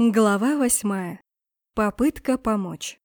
Глава восьмая. Попытка помочь.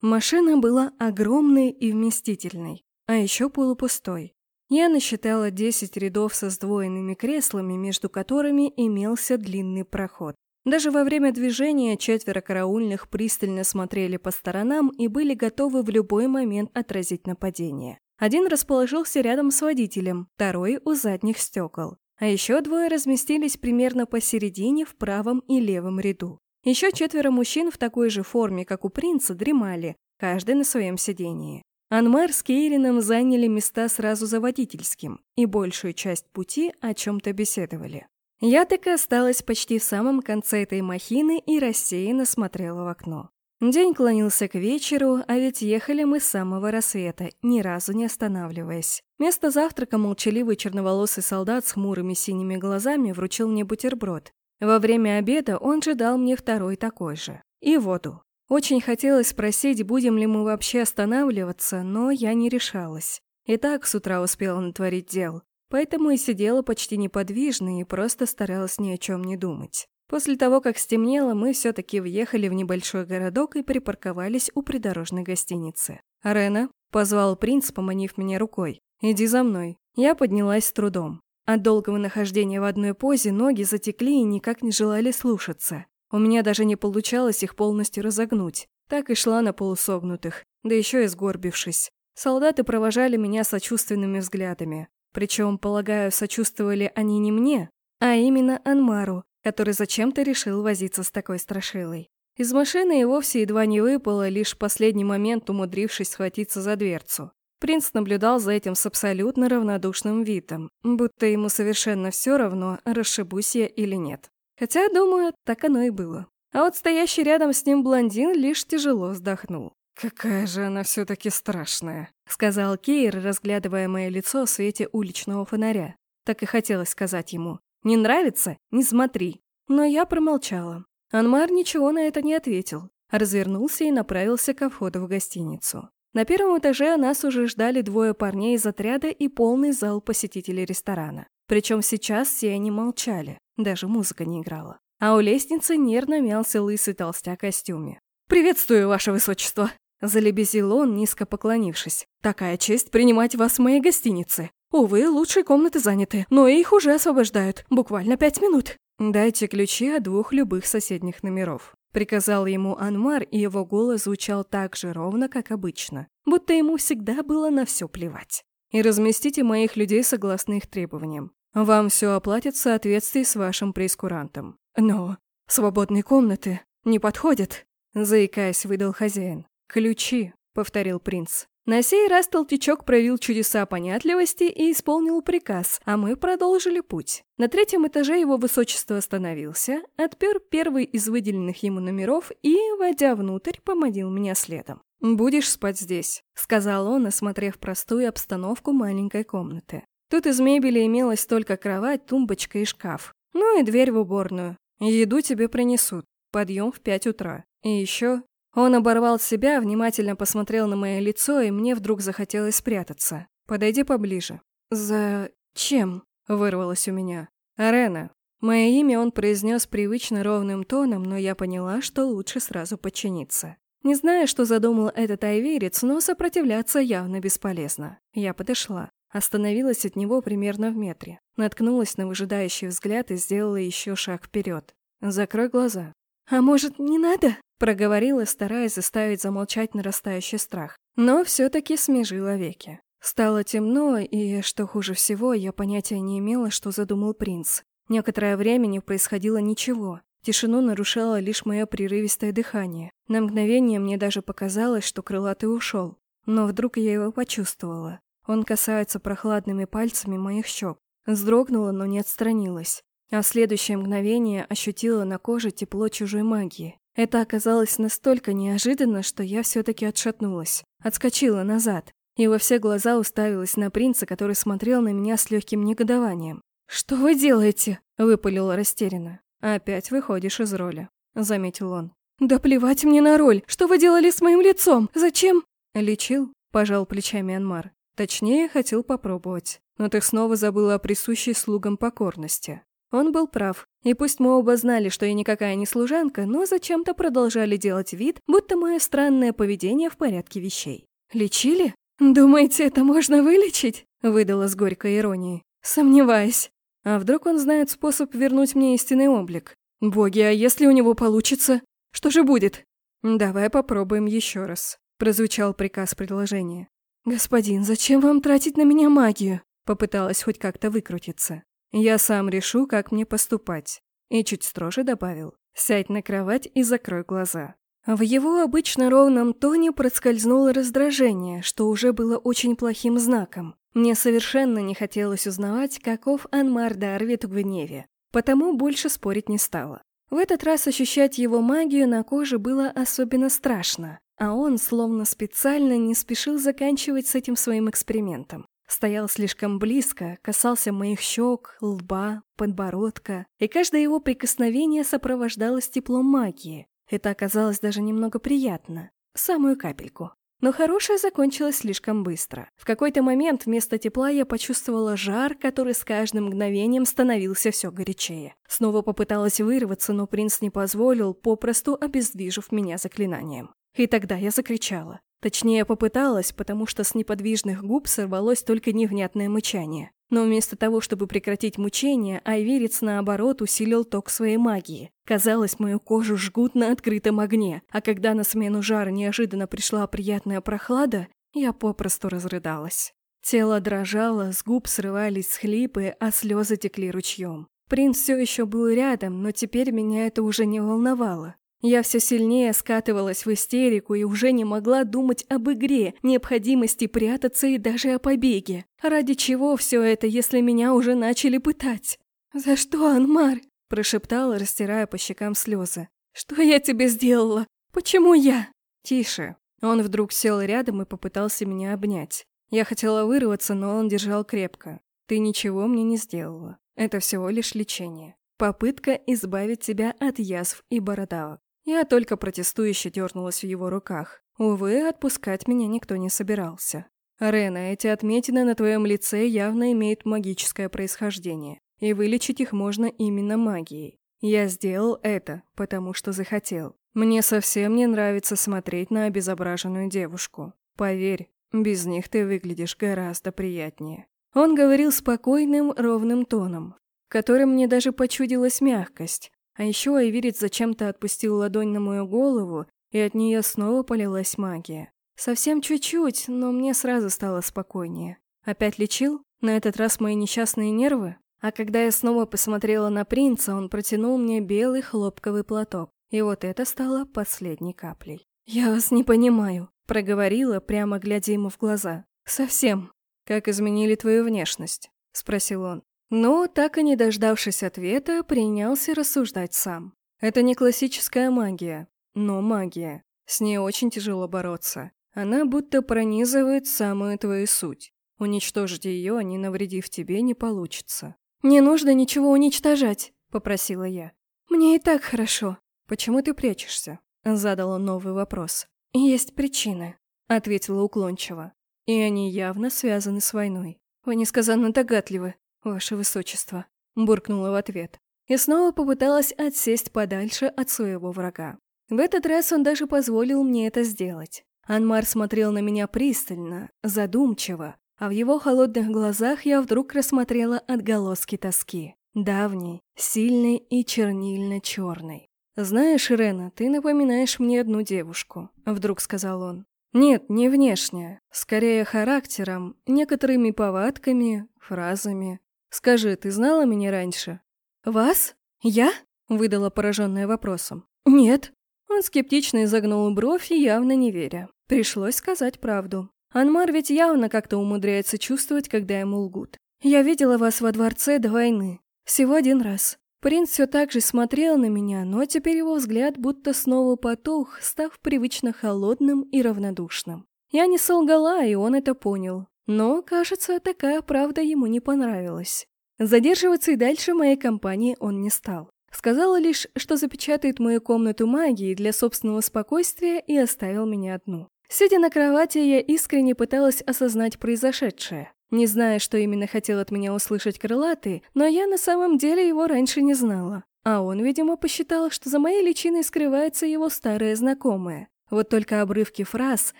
Машина была огромной и вместительной, а еще полупустой. Я насчитала 10 рядов со сдвоенными креслами, между которыми имелся длинный проход. Даже во время движения четверо караульных пристально смотрели по сторонам и были готовы в любой момент отразить нападение. Один расположился рядом с водителем, второй у задних стекол а еще двое разместились примерно посередине в правом и левом ряду. Еще четверо мужчин в такой же форме, как у принца, дремали, каждый на своем сидении. Анмар с Кейрином заняли места сразу за водительским, и большую часть пути о чем-то беседовали. Я так и осталась почти в самом конце этой махины и рассеянно смотрела в окно. День клонился к вечеру, а ведь ехали мы с самого рассвета, ни разу не останавливаясь. Вместо завтрака молчаливый черноволосый солдат с хмурыми синими глазами вручил мне бутерброд. Во время обеда он же дал мне второй такой же. И воду. Очень хотелось спросить, будем ли мы вообще останавливаться, но я не решалась. И так с утра успела натворить дел. Поэтому и сидела почти неподвижно и просто старалась ни о чем не думать. После того, как стемнело, мы все-таки въехали в небольшой городок и припарковались у придорожной гостиницы. «Рена», — позвал принц, поманив меня рукой, — «иди за мной». Я поднялась с трудом. От долгого нахождения в одной позе ноги затекли и никак не желали слушаться. У меня даже не получалось их полностью разогнуть. Так и шла на полусогнутых, да еще и сгорбившись. Солдаты провожали меня сочувственными взглядами. Причем, полагаю, сочувствовали они не мне, а именно Анмару, который зачем-то решил возиться с такой страшилой. Из машины и вовсе едва не выпало, лишь в последний момент умудрившись схватиться за дверцу. Принц наблюдал за этим с абсолютно равнодушным видом, будто ему совершенно все равно, расшибусь я или нет. Хотя, думаю, так оно и было. А вот стоящий рядом с ним блондин лишь тяжело вздохнул. «Какая же она все-таки страшная», — сказал Кейр, разглядывая мое лицо в свете уличного фонаря. Так и хотелось сказать ему. Не нравится? Не смотри. Но я промолчала. Анмар ничего на это не ответил. Развернулся и направился ко входу в гостиницу. На первом этаже нас уже ждали двое парней из отряда и полный зал посетителей ресторана. Причем сейчас все они молчали, даже музыка не играла. А у лестницы нервно мялся лысый толстяк в костюме. «Приветствую, ваше высочество!» Залебезил он, низко поклонившись. «Такая честь принимать вас в моей гостинице. Увы, лучшие комнаты заняты, но их уже освобождают. Буквально пять минут. Дайте ключи от двух любых соседних номеров. Приказал ему Анмар, и его голос звучал так же ровно, как обычно, будто ему всегда было на все плевать. И разместите моих людей согласно их требованиям. Вам все оплатят в соответствии с вашим прескурантом. Но свободные комнаты не подходят, заикаясь, выдал хозяин. Ключи, повторил принц. На сей раз толтячок проявил чудеса понятливости и исполнил приказ, а мы продолжили путь. На третьем этаже его высочество остановился, отпер первый из выделенных ему номеров и, войдя внутрь, поманил меня следом. «Будешь спать здесь», — сказал он, осмотрев простую обстановку маленькой комнаты. Тут из мебели имелась только кровать, тумбочка и шкаф. Ну и дверь в уборную. Еду тебе принесут. Подъем в пять утра. И еще он оборвал себя, внимательно посмотрел на мое лицо, и мне вдруг захотелось спрятаться. «Подойди поближе». «Зачем?» — вырвалось у меня. «Арена». Мое имя он произнес привычно ровным тоном, но я поняла, что лучше сразу подчиниться. Не знаю, что задумал этот айверец, но сопротивляться явно бесполезно. Я подошла. Остановилась от него примерно в метре. Наткнулась на выжидающий взгляд и сделала еще шаг вперед. «Закрой глаза». «А может, не надо?» Проговорила, стараясь заставить замолчать нарастающий страх. Но все-таки смежила веки. Стало темно, и, что хуже всего, я понятия не имела, что задумал принц. Некоторое время не происходило ничего. Тишину нарушало лишь мое прерывистое дыхание. На мгновение мне даже показалось, что крылатый ушел. Но вдруг я его почувствовала. Он касается прохладными пальцами моих щек. Вздрогнула, но не отстранилась. А в следующее мгновение ощутила на коже тепло чужой магии. Это оказалось настолько неожиданно, что я все-таки отшатнулась. Отскочила назад. И во все глаза уставилась на принца, который смотрел на меня с легким негодованием. «Что вы делаете?» — выпалила растерянно. «Опять выходишь из роли», — заметил он. «Да плевать мне на роль! Что вы делали с моим лицом? Зачем?» «Лечил», — пожал плечами Анмар. «Точнее, хотел попробовать. Но ты снова забыла о присущей слугам покорности. Он был прав. И пусть мы оба знали, что я никакая не служанка, но зачем-то продолжали делать вид, будто мое странное поведение в порядке вещей. «Лечили? Думаете, это можно вылечить?» — выдала с горькой иронией. «Сомневаюсь. А вдруг он знает способ вернуть мне истинный облик? Боги, а если у него получится? Что же будет?» «Давай попробуем еще раз», — прозвучал приказ предложения. «Господин, зачем вам тратить на меня магию?» Попыталась хоть как-то выкрутиться. «Я сам решу, как мне поступать». И чуть строже добавил. «Сядь на кровать и закрой глаза». В его обычно ровном тоне проскользнуло раздражение, что уже было очень плохим знаком. Мне совершенно не хотелось узнавать, каков Анмар Дарвит в гневе, потому больше спорить не стала. В этот раз ощущать его магию на коже было особенно страшно, а он словно специально не спешил заканчивать с этим своим экспериментом. Стоял слишком близко, касался моих щек, лба, подбородка, и каждое его прикосновение сопровождалось теплом магии. Это оказалось даже немного приятно. Самую капельку. Но хорошее закончилось слишком быстро. В какой-то момент вместо тепла я почувствовала жар, который с каждым мгновением становился все горячее. Снова попыталась вырваться, но принц не позволил, попросту обездвижив меня заклинанием. И тогда я закричала. Точнее, попыталась, потому что с неподвижных губ сорвалось только невнятное мычание. Но вместо того, чтобы прекратить мучение, Айверец, наоборот, усилил ток своей магии. Казалось, мою кожу жгут на открытом огне, а когда на смену жара неожиданно пришла приятная прохлада, я попросту разрыдалась. Тело дрожало, с губ срывались схлипы, а слезы текли ручьем. Принц все еще был рядом, но теперь меня это уже не волновало. Я все сильнее скатывалась в истерику и уже не могла думать об игре, необходимости прятаться и даже о побеге. Ради чего все это, если меня уже начали пытать? «За что, Анмар?» – прошептала, растирая по щекам слезы. «Что я тебе сделала? Почему я?» «Тише». Он вдруг сел рядом и попытался меня обнять. Я хотела вырваться, но он держал крепко. «Ты ничего мне не сделала. Это всего лишь лечение. Попытка избавить тебя от язв и бородавок. Я только протестующе дернулась в его руках. Увы, отпускать меня никто не собирался. «Рена, эти отметины на твоем лице явно имеют магическое происхождение, и вылечить их можно именно магией. Я сделал это, потому что захотел. Мне совсем не нравится смотреть на обезображенную девушку. Поверь, без них ты выглядишь гораздо приятнее». Он говорил спокойным, ровным тоном, в котором мне даже почудилась мягкость, а еще Айвирит зачем-то отпустил ладонь на мою голову, и от нее снова полилась магия. Совсем чуть-чуть, но мне сразу стало спокойнее. Опять лечил? На этот раз мои несчастные нервы? А когда я снова посмотрела на принца, он протянул мне белый хлопковый платок. И вот это стало последней каплей. «Я вас не понимаю», — проговорила, прямо глядя ему в глаза. «Совсем». «Как изменили твою внешность?» — спросил он. Но, так и не дождавшись ответа, принялся рассуждать сам. Это не классическая магия, но магия. С ней очень тяжело бороться. Она будто пронизывает самую твою суть. Уничтожить ее, не навредив тебе, не получится. «Не нужно ничего уничтожать», — попросила я. «Мне и так хорошо». «Почему ты прячешься?» — задал он новый вопрос. «Есть причины», — ответила уклончиво. «И они явно связаны с войной. Вы несказанно догадливы. «Ваше высочество», — буркнула в ответ. И снова попыталась отсесть подальше от своего врага. В этот раз он даже позволил мне это сделать. Анмар смотрел на меня пристально, задумчиво, а в его холодных глазах я вдруг рассмотрела отголоски тоски. Давней, сильной и чернильно-черной. «Знаешь, Рена, ты напоминаешь мне одну девушку», — вдруг сказал он. «Нет, не внешне, скорее характером, некоторыми повадками, фразами. «Скажи, ты знала меня раньше?» «Вас? Я?» — выдала пораженная вопросом. «Нет». Он скептично изогнул бровь и явно не веря. Пришлось сказать правду. Анмар ведь явно как-то умудряется чувствовать, когда ему лгут. «Я видела вас во дворце до войны. Всего один раз. Принц все так же смотрел на меня, но теперь его взгляд будто снова потух, став привычно холодным и равнодушным. Я не солгала, и он это понял. Но, кажется, такая правда ему не понравилась. Задерживаться и дальше моей компании он не стал. Сказала лишь, что запечатает мою комнату магией для собственного спокойствия и оставил меня одну. Сидя на кровати, я искренне пыталась осознать произошедшее. Не зная, что именно хотел от меня услышать крылатый, но я на самом деле его раньше не знала. А он, видимо, посчитал, что за моей личиной скрывается его старая знакомая. Вот только обрывки фраз,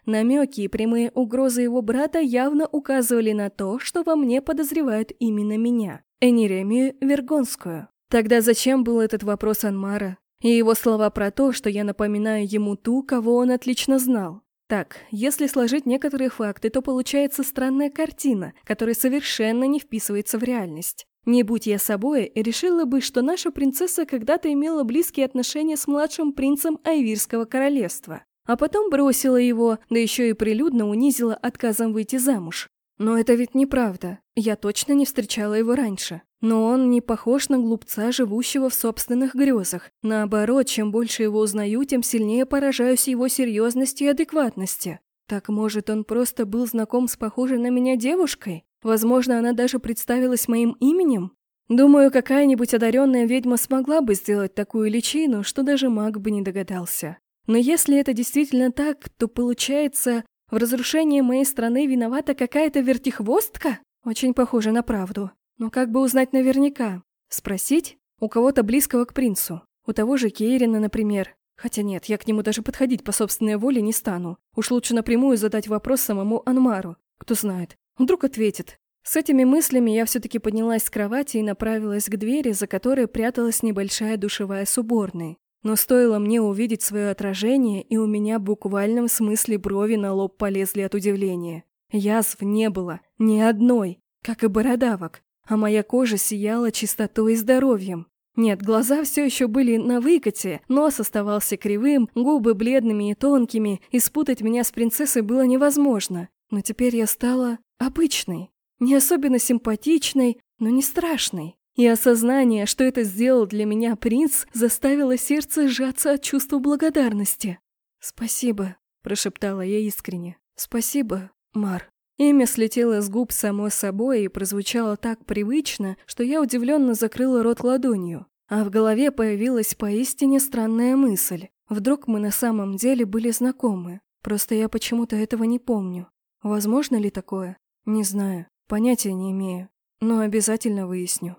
намеки и прямые угрозы его брата явно указывали на то, что во мне подозревают именно меня, Энеремию Вергонскую. Тогда зачем был этот вопрос Анмара? И его слова про то, что я напоминаю ему ту, кого он отлично знал. Так, если сложить некоторые факты, то получается странная картина, которая совершенно не вписывается в реальность. Не будь я собой, решила бы, что наша принцесса когда-то имела близкие отношения с младшим принцем Айвирского королевства, а потом бросила его, да еще и прилюдно унизила отказом выйти замуж. Но это ведь неправда. Я точно не встречала его раньше. Но он не похож на глупца, живущего в собственных грезах. Наоборот, чем больше его узнаю, тем сильнее поражаюсь его серьезности и адекватности. Так может, он просто был знаком с похожей на меня девушкой? Возможно, она даже представилась моим именем? Думаю, какая-нибудь одаренная ведьма смогла бы сделать такую личину, что даже маг бы не догадался. Но если это действительно так, то получается, в разрушении моей страны виновата какая-то вертихвостка? Очень похоже на правду. Но как бы узнать наверняка? Спросить? У кого-то близкого к принцу. У того же Кейрина, например. Хотя нет, я к нему даже подходить по собственной воле не стану. Уж лучше напрямую задать вопрос самому Анмару. Кто знает. Вдруг ответит. С этими мыслями я все-таки поднялась с кровати и направилась к двери, за которой пряталась небольшая душевая с уборной. Но стоило мне увидеть свое отражение, и у меня в буквальном смысле брови на лоб полезли от удивления. Язв не было, ни одной, как и бородавок а моя кожа сияла чистотой и здоровьем. Нет, глаза все еще были на выкате, нос оставался кривым, губы бледными и тонкими, и спутать меня с принцессой было невозможно. Но теперь я стала обычной, не особенно симпатичной, но не страшной. И осознание, что это сделал для меня принц, заставило сердце сжаться от чувства благодарности. «Спасибо», – прошептала я искренне. «Спасибо, Мар». Имя слетело с губ само собой и прозвучало так привычно, что я удивленно закрыла рот ладонью. А в голове появилась поистине странная мысль. Вдруг мы на самом деле были знакомы. Просто я почему-то этого не помню. Возможно ли такое? Не знаю. Понятия не имею. Но обязательно выясню.